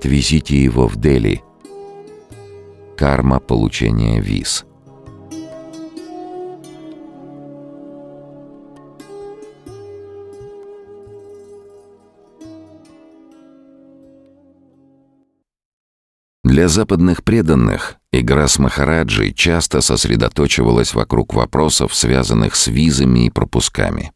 Отвезите его в Дели. Карма получения виз. Для западных преданных игра с Махараджей часто сосредоточивалась вокруг вопросов, связанных с визами и пропусками.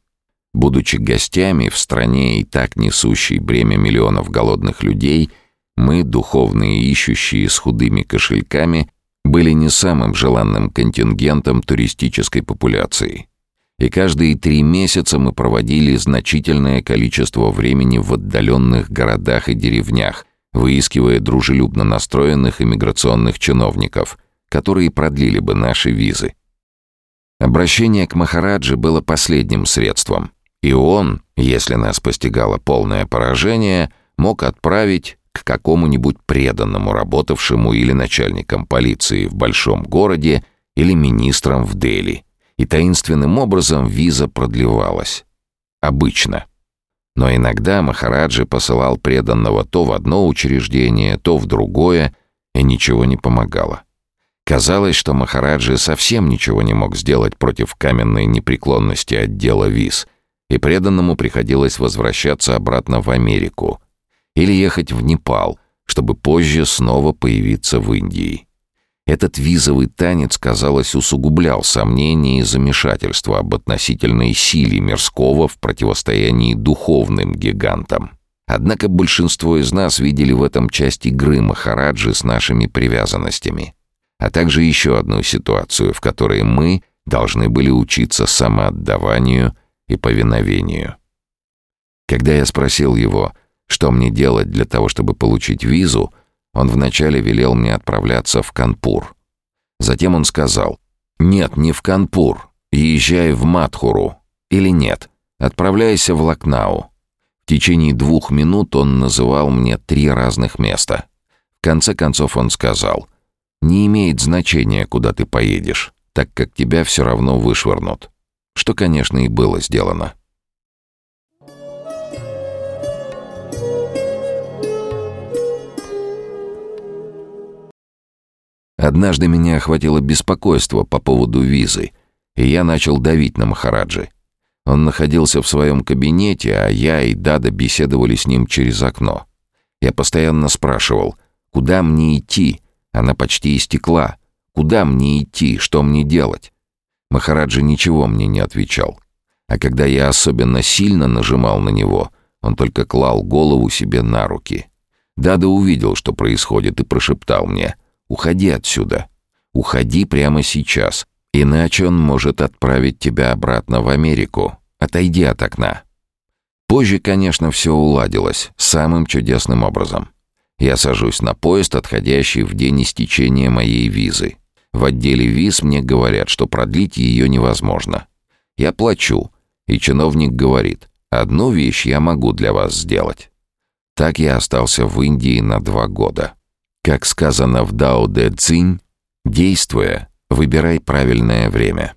Будучи гостями в стране и так несущей бремя миллионов голодных людей, мы, духовные ищущие с худыми кошельками, были не самым желанным контингентом туристической популяции. И каждые три месяца мы проводили значительное количество времени в отдаленных городах и деревнях – выискивая дружелюбно настроенных иммиграционных чиновников, которые продлили бы наши визы. Обращение к Махараджи было последним средством, и он, если нас постигало полное поражение, мог отправить к какому-нибудь преданному работавшему или начальником полиции в большом городе или министром в Дели, и таинственным образом виза продлевалась. Обычно. Но иногда Махараджи посылал преданного то в одно учреждение, то в другое, и ничего не помогало. Казалось, что Махараджи совсем ничего не мог сделать против каменной непреклонности отдела виз, и преданному приходилось возвращаться обратно в Америку или ехать в Непал, чтобы позже снова появиться в Индии. Этот визовый танец, казалось, усугублял сомнения и замешательства об относительной силе мирского в противостоянии духовным гигантам. Однако большинство из нас видели в этом часть игры Махараджи с нашими привязанностями, а также еще одну ситуацию, в которой мы должны были учиться самоотдаванию и повиновению. Когда я спросил его, что мне делать для того, чтобы получить визу, он вначале велел мне отправляться в Канпур. Затем он сказал, «Нет, не в Канпур. Езжай в Матхуру. Или нет, отправляйся в Лакнау». В течение двух минут он называл мне три разных места. В конце концов он сказал, «Не имеет значения, куда ты поедешь, так как тебя все равно вышвырнут». Что, конечно, и было сделано. Однажды меня охватило беспокойство по поводу визы, и я начал давить на Махараджи. Он находился в своем кабинете, а я и Дада беседовали с ним через окно. Я постоянно спрашивал, куда мне идти? Она почти истекла. Куда мне идти? Что мне делать? Махараджи ничего мне не отвечал. А когда я особенно сильно нажимал на него, он только клал голову себе на руки. Дада увидел, что происходит, и прошептал мне — Уходи отсюда. Уходи прямо сейчас, иначе он может отправить тебя обратно в Америку. Отойди от окна. Позже, конечно, все уладилось самым чудесным образом. Я сажусь на поезд, отходящий в день истечения моей визы. В отделе виз мне говорят, что продлить ее невозможно. Я плачу, и чиновник говорит, одну вещь я могу для вас сделать. Так я остался в Индии на два года. Как сказано в Дао Дэ Цинь, действуя, выбирай правильное время.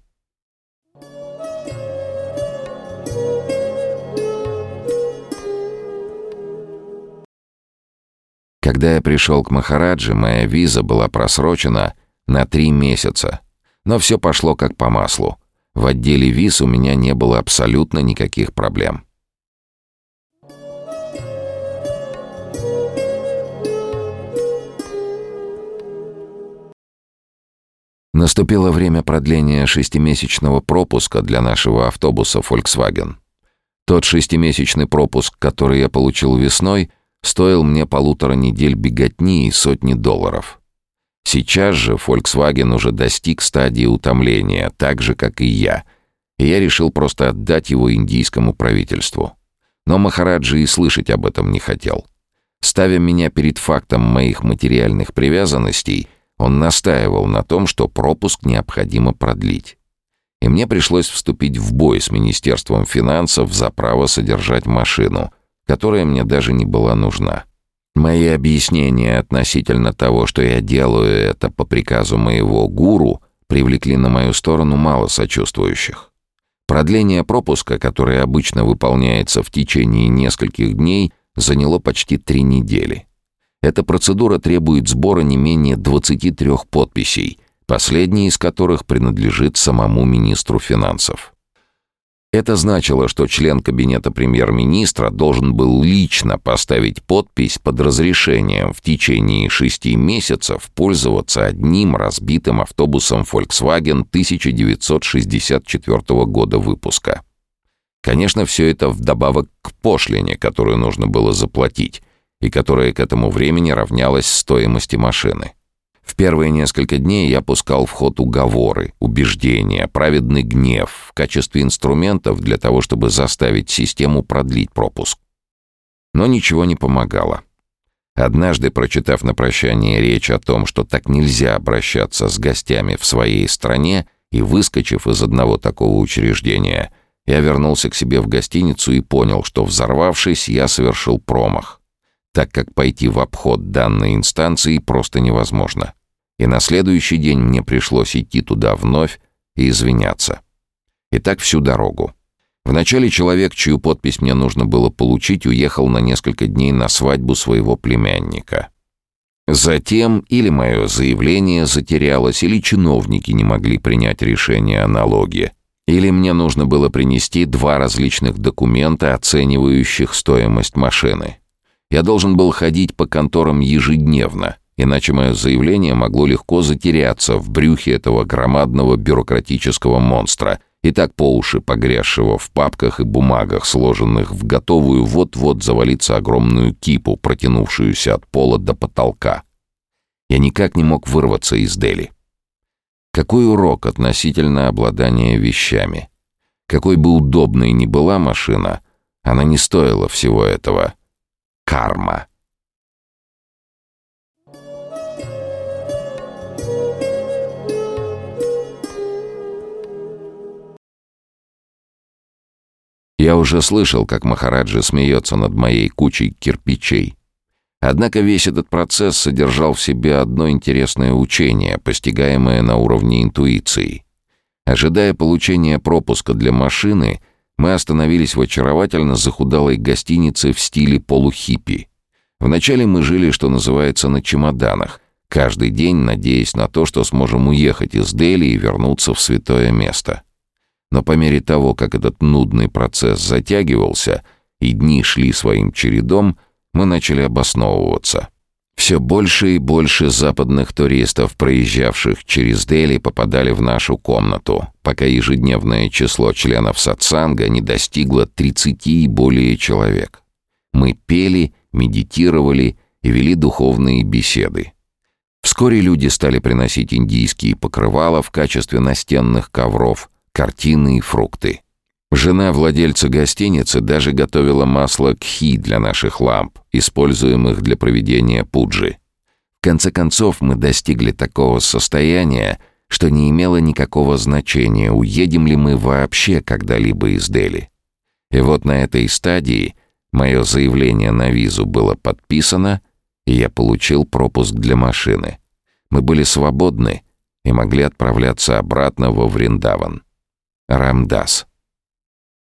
Когда я пришел к Махараджи, моя виза была просрочена на три месяца. Но все пошло как по маслу. В отделе виз у меня не было абсолютно никаких проблем. Наступило время продления шестимесячного пропуска для нашего автобуса Volkswagen. Тот шестимесячный пропуск, который я получил весной, стоил мне полутора недель беготни и сотни долларов. Сейчас же Volkswagen уже достиг стадии утомления, так же, как и я, и я решил просто отдать его индийскому правительству. Но Махараджи и слышать об этом не хотел. Ставя меня перед фактом моих материальных привязанностей — он настаивал на том, что пропуск необходимо продлить. И мне пришлось вступить в бой с Министерством финансов за право содержать машину, которая мне даже не была нужна. Мои объяснения относительно того, что я делаю это по приказу моего гуру, привлекли на мою сторону мало сочувствующих. Продление пропуска, которое обычно выполняется в течение нескольких дней, заняло почти три недели. Эта процедура требует сбора не менее 23 подписей, последняя из которых принадлежит самому министру финансов. Это значило, что член кабинета премьер-министра должен был лично поставить подпись под разрешением в течение шести месяцев пользоваться одним разбитым автобусом Volkswagen 1964 года выпуска. Конечно, все это вдобавок к пошлине, которую нужно было заплатить, и которая к этому времени равнялась стоимости машины. В первые несколько дней я пускал в ход уговоры, убеждения, праведный гнев в качестве инструментов для того, чтобы заставить систему продлить пропуск. Но ничего не помогало. Однажды, прочитав на прощание речь о том, что так нельзя обращаться с гостями в своей стране, и выскочив из одного такого учреждения, я вернулся к себе в гостиницу и понял, что, взорвавшись, я совершил промах так как пойти в обход данной инстанции просто невозможно. И на следующий день мне пришлось идти туда вновь и извиняться. И так всю дорогу. Вначале человек, чью подпись мне нужно было получить, уехал на несколько дней на свадьбу своего племянника. Затем или мое заявление затерялось, или чиновники не могли принять решение о налоге, или мне нужно было принести два различных документа, оценивающих стоимость машины. Я должен был ходить по конторам ежедневно, иначе мое заявление могло легко затеряться в брюхе этого громадного бюрократического монстра, и так по уши погрязшего в папках и бумагах, сложенных в готовую вот-вот завалиться огромную кипу, протянувшуюся от пола до потолка. Я никак не мог вырваться из Дели. Какой урок относительно обладания вещами? Какой бы удобной ни была машина, она не стоила всего этого — карма. Я уже слышал, как Махараджа смеется над моей кучей кирпичей. Однако весь этот процесс содержал в себе одно интересное учение, постигаемое на уровне интуиции. Ожидая получения пропуска для машины — мы остановились в очаровательно захудалой гостинице в стиле полухиппи. Вначале мы жили, что называется, на чемоданах, каждый день надеясь на то, что сможем уехать из Дели и вернуться в святое место. Но по мере того, как этот нудный процесс затягивался и дни шли своим чередом, мы начали обосновываться — все больше и больше западных туристов, проезжавших через Дели, попадали в нашу комнату, пока ежедневное число членов сатсанга не достигло 30 и более человек. Мы пели, медитировали и вели духовные беседы. Вскоре люди стали приносить индийские покрывала в качестве настенных ковров, картины и фрукты. Жена владельца гостиницы даже готовила масло кхи для наших ламп, используемых для проведения пуджи. В конце концов, мы достигли такого состояния, что не имело никакого значения, уедем ли мы вообще когда-либо из Дели. И вот на этой стадии мое заявление на визу было подписано, и я получил пропуск для машины. Мы были свободны и могли отправляться обратно во Вриндаван. Рамдас.